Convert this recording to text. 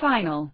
final.